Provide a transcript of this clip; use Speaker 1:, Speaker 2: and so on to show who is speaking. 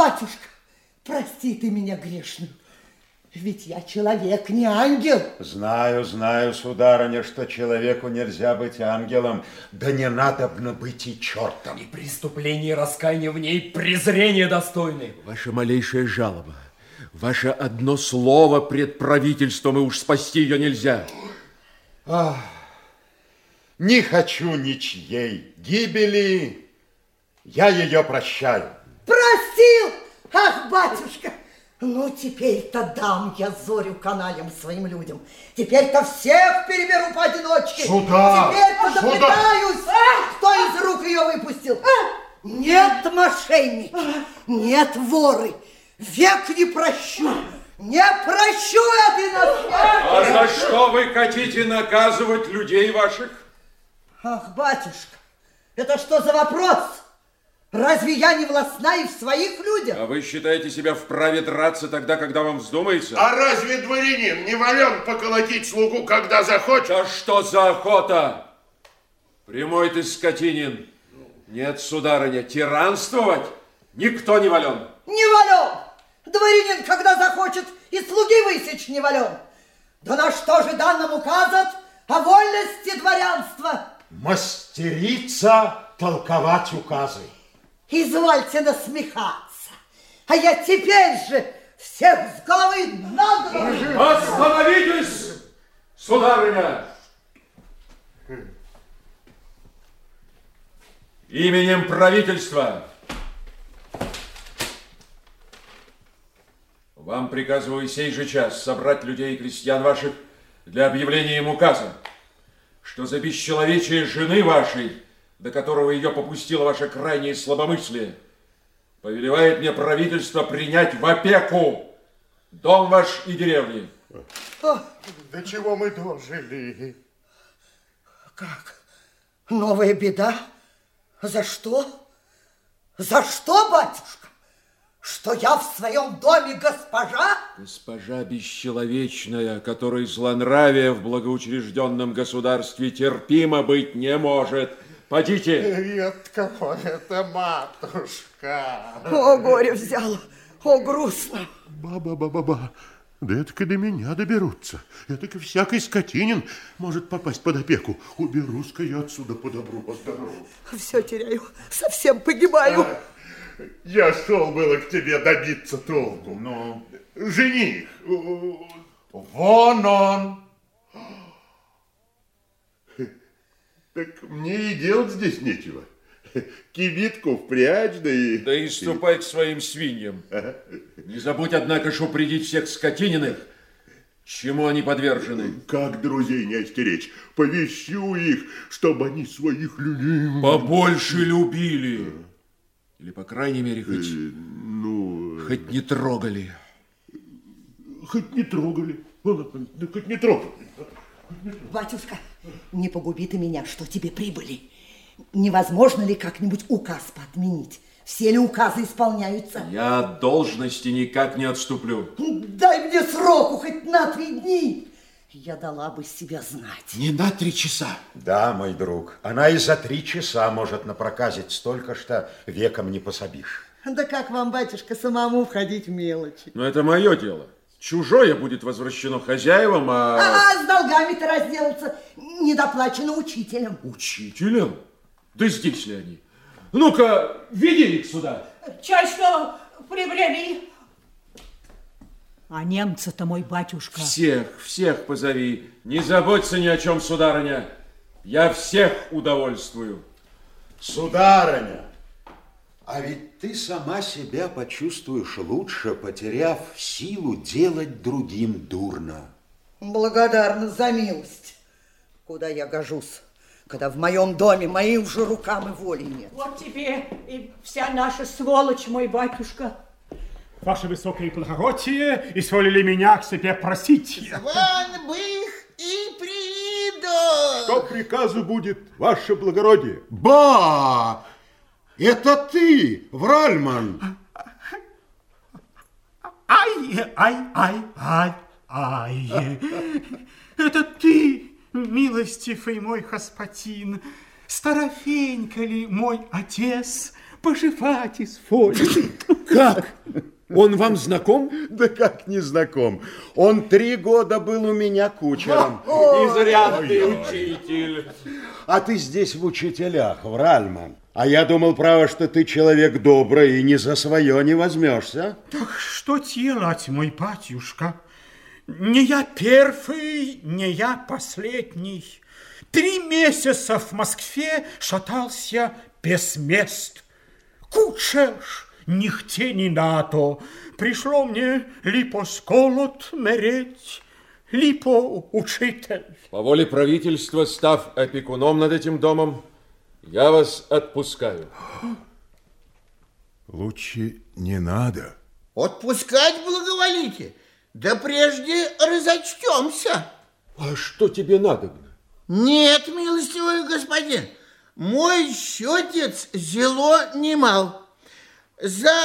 Speaker 1: Батюшка, прости ты меня грешную. Ведь я человек, не ангел.
Speaker 2: Знаю, знаю, сударыня, что человеку нельзя быть ангелом, да не надобно быть и чертом.
Speaker 3: И преступление и раскаяние в ней презрение достойны.
Speaker 4: Ваша малейшая жалоба, ваше одно слово пред правительством, и уж спасти ее нельзя.
Speaker 2: Ах, не хочу ничьей гибели, я ее прощаю.
Speaker 1: Простил! Ах, батюшка! Ну, теперь-то дам я зорю каналям своим людям. Теперь-то всех переберу поодиночке.
Speaker 2: Сюда!
Speaker 1: Теперь-то
Speaker 2: Сюда!
Speaker 1: допытаюсь, кто из рук ее выпустил. Нет мошенники, нет воры. Век не прощу. Не прощу этой наследки.
Speaker 4: А за что вы хотите наказывать людей ваших?
Speaker 1: Ах, батюшка, это что за вопрос? Разве я не властна и в своих людях?
Speaker 4: А вы считаете себя вправе драться тогда, когда вам вздумается?
Speaker 5: А разве дворянин не волен поколотить слугу, когда захочет?
Speaker 4: А что за охота? Прямой ты скотинин. Нет, сударыня, тиранствовать никто не вален.
Speaker 1: Не вален! Дворянин, когда захочет, и слуги высечь не вален. Да на что же данным указат о вольности дворянства?
Speaker 2: Мастерица толковать указы.
Speaker 1: Извольте насмехаться. А я теперь же всех с головы на голову.
Speaker 4: Остановитесь, сударыня! Именем правительства вам приказываю сей же час собрать людей и крестьян ваших для объявления им указа, что за бесчеловечие жены вашей, до которого ее попустило ваше крайнее слабомыслие, повелевает мне правительство принять в опеку дом ваш и деревни.
Speaker 5: До чего мы дожили?
Speaker 1: Как? Новая беда? За что? За что, батюшка? Что я в своем доме госпожа?
Speaker 4: Госпожа бесчеловечная, которой злонравие в благоучрежденном государстве терпимо быть не может. Подите.
Speaker 5: Редкого это матушка.
Speaker 1: О, горе взяло, о, грустно.
Speaker 6: Ба-ба-ба-ба-ба. Да это до меня доберутся. Это ко всякий скотинин может попасть под опеку. Уберусь-ка я отсюда по добру, по здорову.
Speaker 1: Все теряю, совсем погибаю.
Speaker 5: Я шел было к тебе добиться толку.
Speaker 2: Ну,
Speaker 5: Жених.
Speaker 2: вон он.
Speaker 6: Так мне и делать здесь нечего. Кибитку впрячь, да и...
Speaker 4: Да и ступай к своим свиньям. Не забудь, однако, ж упредить всех скотининых, чему они подвержены.
Speaker 6: Как друзей не остеречь? Повещу их, чтобы они своих людей...
Speaker 4: Побольше любили. Или, по крайней мере, хоть,
Speaker 6: Ну,
Speaker 4: хоть не трогали.
Speaker 6: хоть не трогали. Хоть не трогали.
Speaker 1: Батюшка, не погуби ты меня, что тебе прибыли. Невозможно ли как-нибудь указ поотменить? Все ли указы исполняются?
Speaker 4: Я от должности никак не отступлю.
Speaker 1: Дай мне сроку хоть на три дни. Я дала бы себя знать.
Speaker 4: Не на три часа.
Speaker 2: Да, мой друг, она и за три часа может напроказить столько, что веком не пособишь.
Speaker 1: Да как вам, батюшка, самому входить в мелочи?
Speaker 4: Но это мое дело. Чужое будет возвращено хозяевам, а...
Speaker 1: А с долгами-то разделаться недоплачено учителем.
Speaker 4: Учителям? Да здесь ли они? Ну-ка, веди их сюда.
Speaker 7: Чай что приобрели?
Speaker 8: А немца-то мой батюшка.
Speaker 4: Всех, всех позови. Не заботься ни о чем, сударыня. Я всех удовольствую.
Speaker 2: Сударыня, а ведь ты сама себя почувствуешь лучше, потеряв силу делать другим дурно.
Speaker 1: Благодарна за милость. Куда я гожусь, когда в моем доме моим же рукам и воли нет?
Speaker 7: Вот тебе и вся наша сволочь, мой батюшка.
Speaker 9: Ваше высокое благородие, изволили меня к себе просить.
Speaker 10: Зван бы их и приду.
Speaker 6: Что приказу будет, ваше благородие?
Speaker 11: Ба! Это ты, Вральман!
Speaker 9: Ай, ай, ай, ай, ай. Это ты, милостивый мой господин, Старофенька ли мой отец, поживать изволит?
Speaker 11: Как? Он вам знаком?
Speaker 2: Да как не знаком? Он три года был у меня кучером.
Speaker 11: Изрядный учитель.
Speaker 2: А ты здесь в учителях, Вральман. А я думал, право, что ты человек добрый и ни за свое не возьмешься.
Speaker 9: Так что делать, мой батюшка? Не я первый, не я последний. Три месяца в Москве шатался без мест. Кучер, нигде не надо. Пришло мне либо сколот мереть, либо учитель.
Speaker 4: По воле правительства, став опекуном над этим домом, я вас отпускаю.
Speaker 6: Лучше не надо.
Speaker 10: Отпускать благоволите. Да прежде разочтемся.
Speaker 4: А что тебе надо?
Speaker 10: Нет, милостивый господин, мой счетец зело немал. За